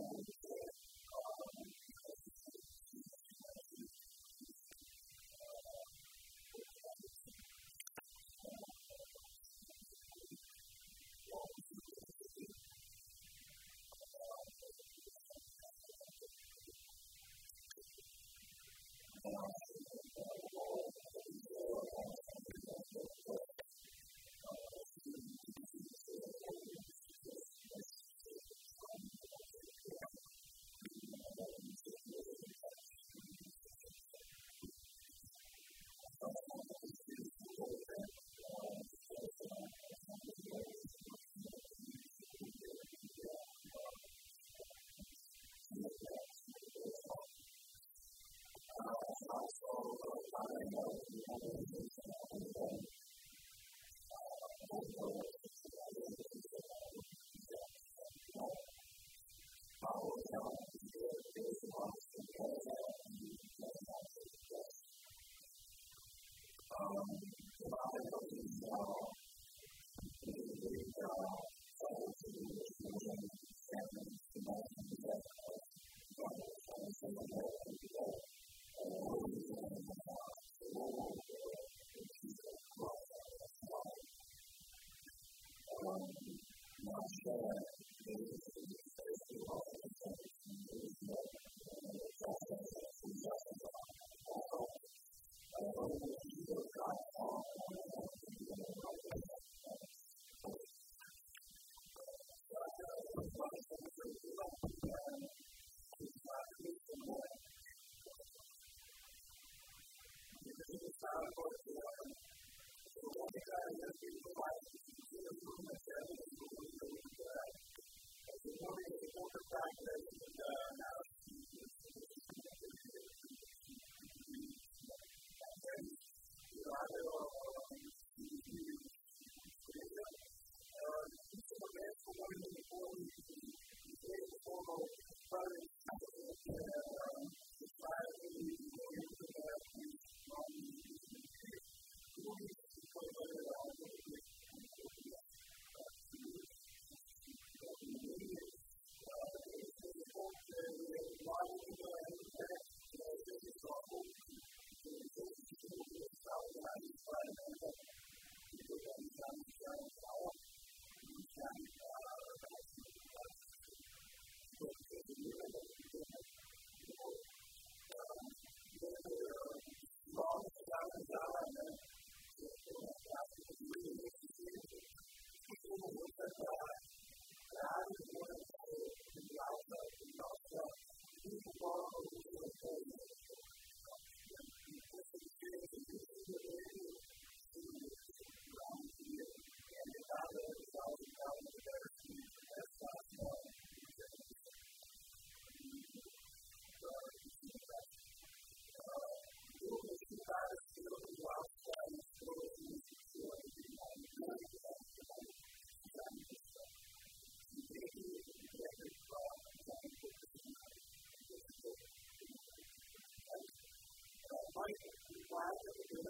God. know glad that we do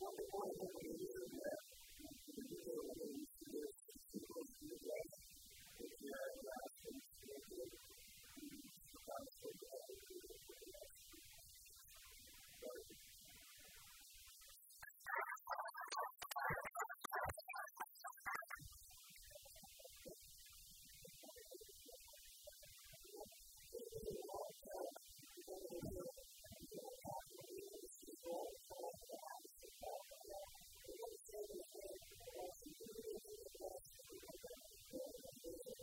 What the ・はい。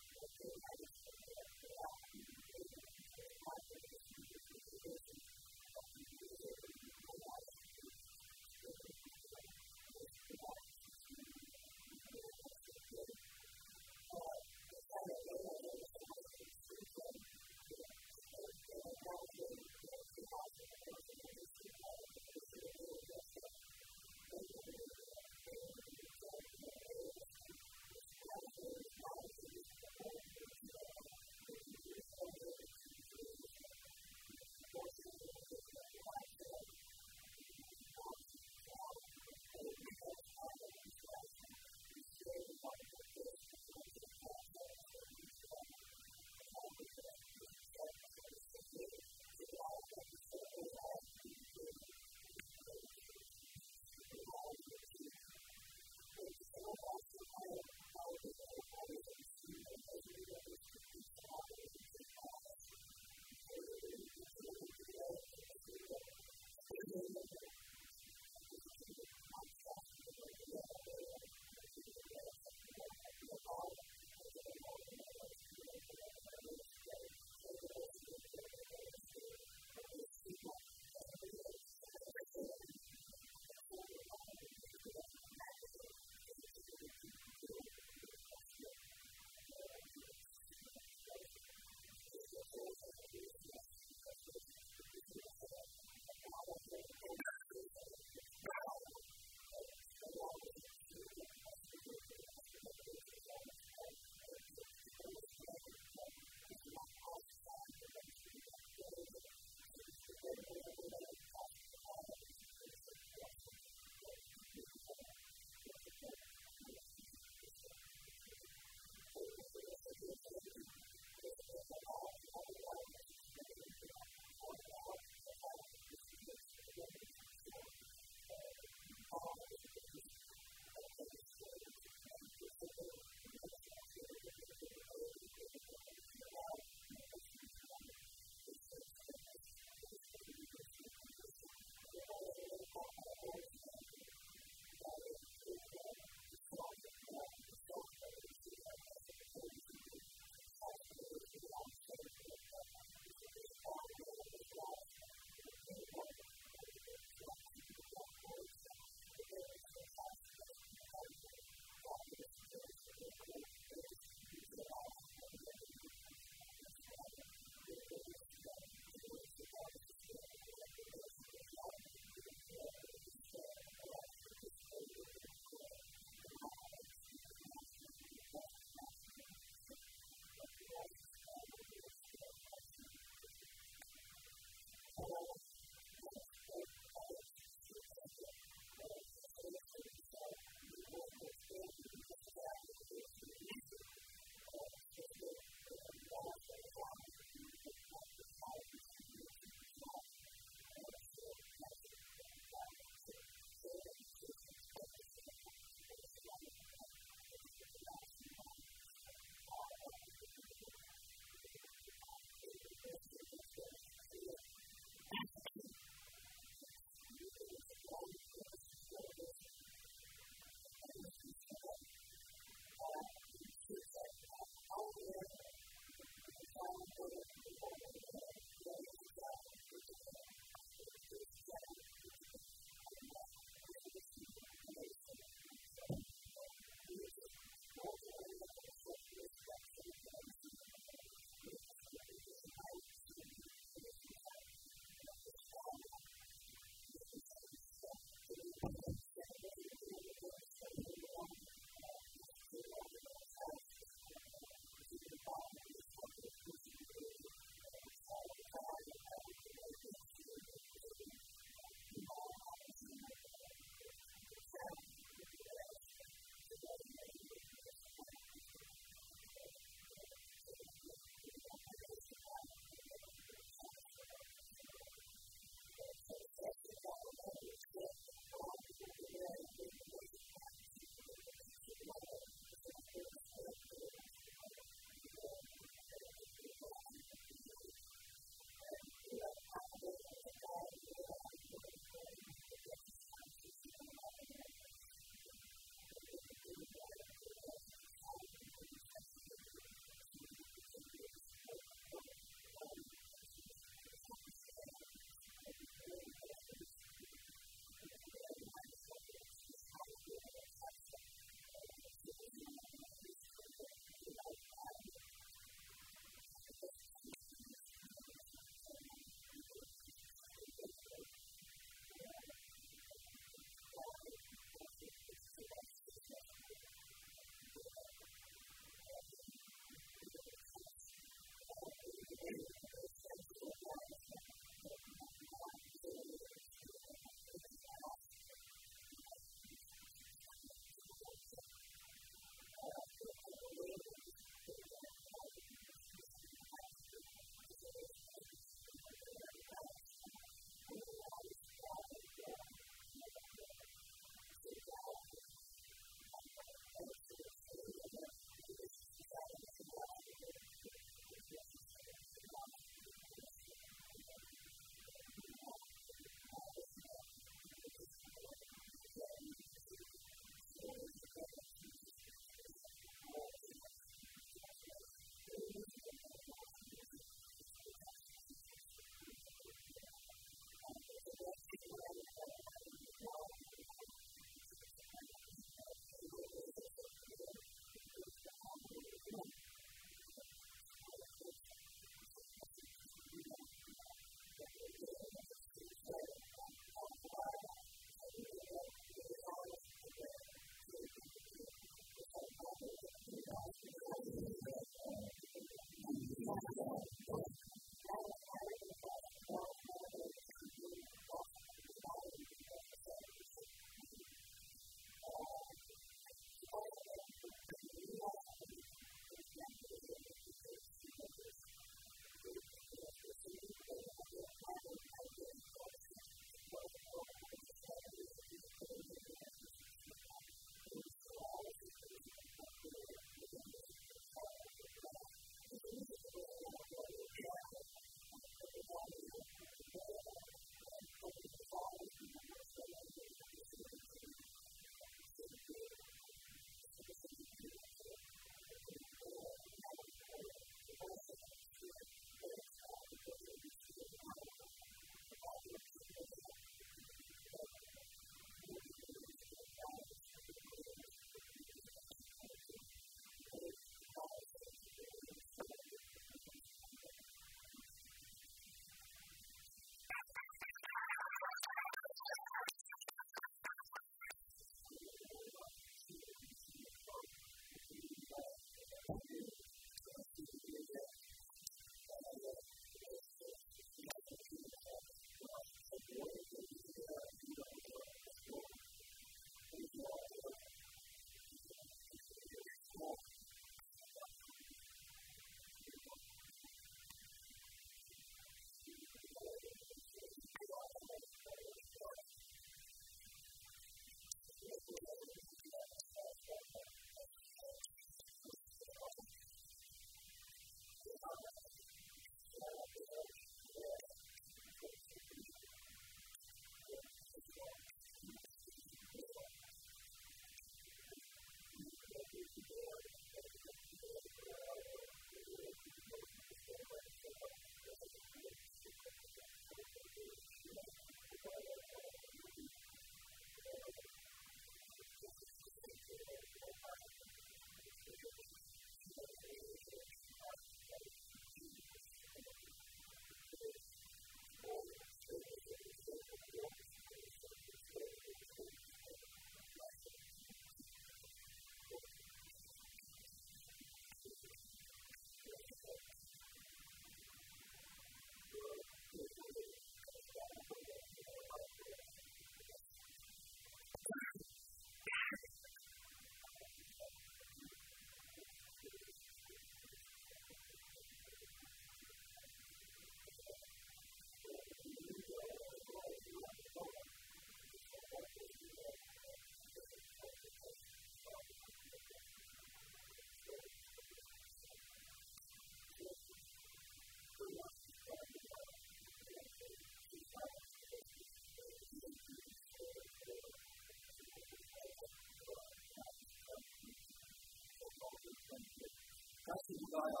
That's the guy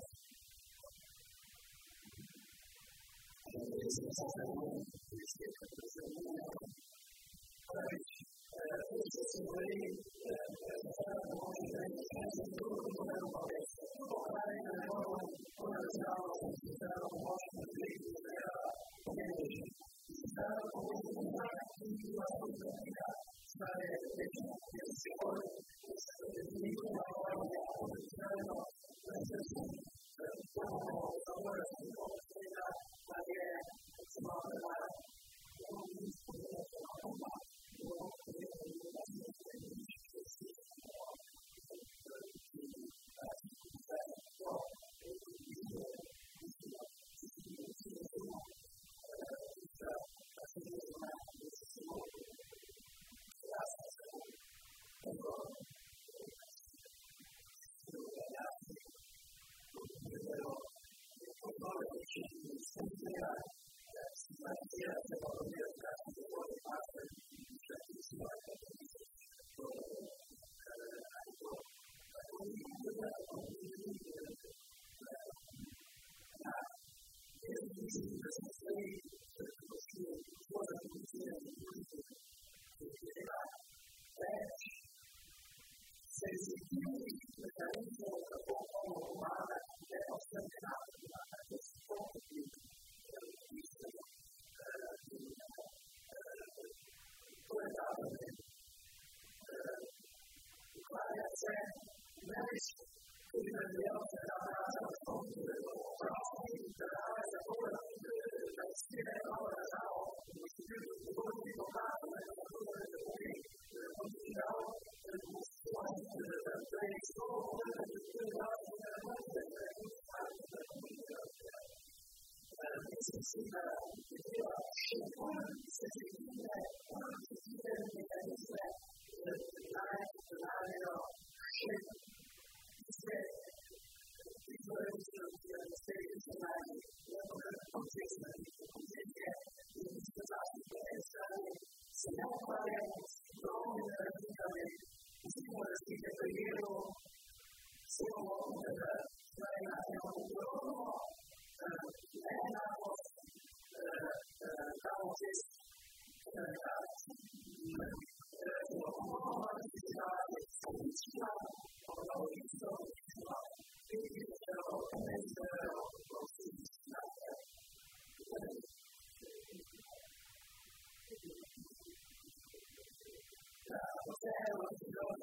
しているわけですよね。はい。えー、そうですね。Amen.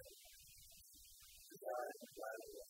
God, God, God.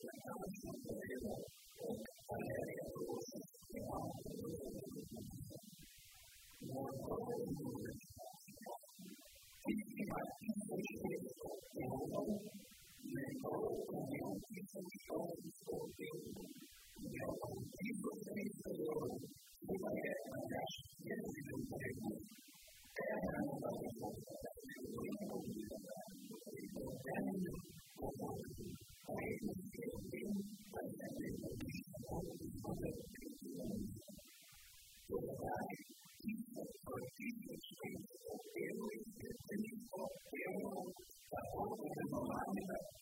Thank you.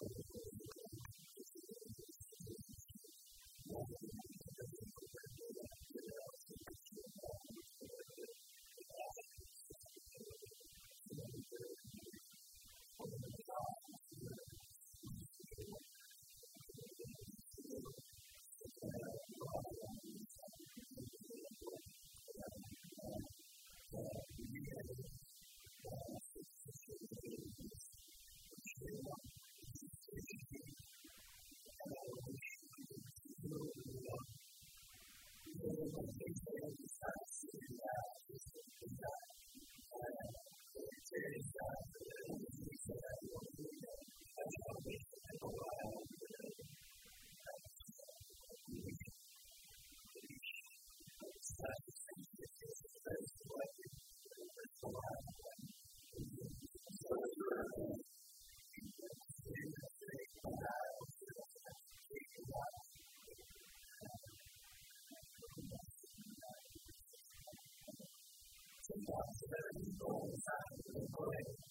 Lord. Thank you.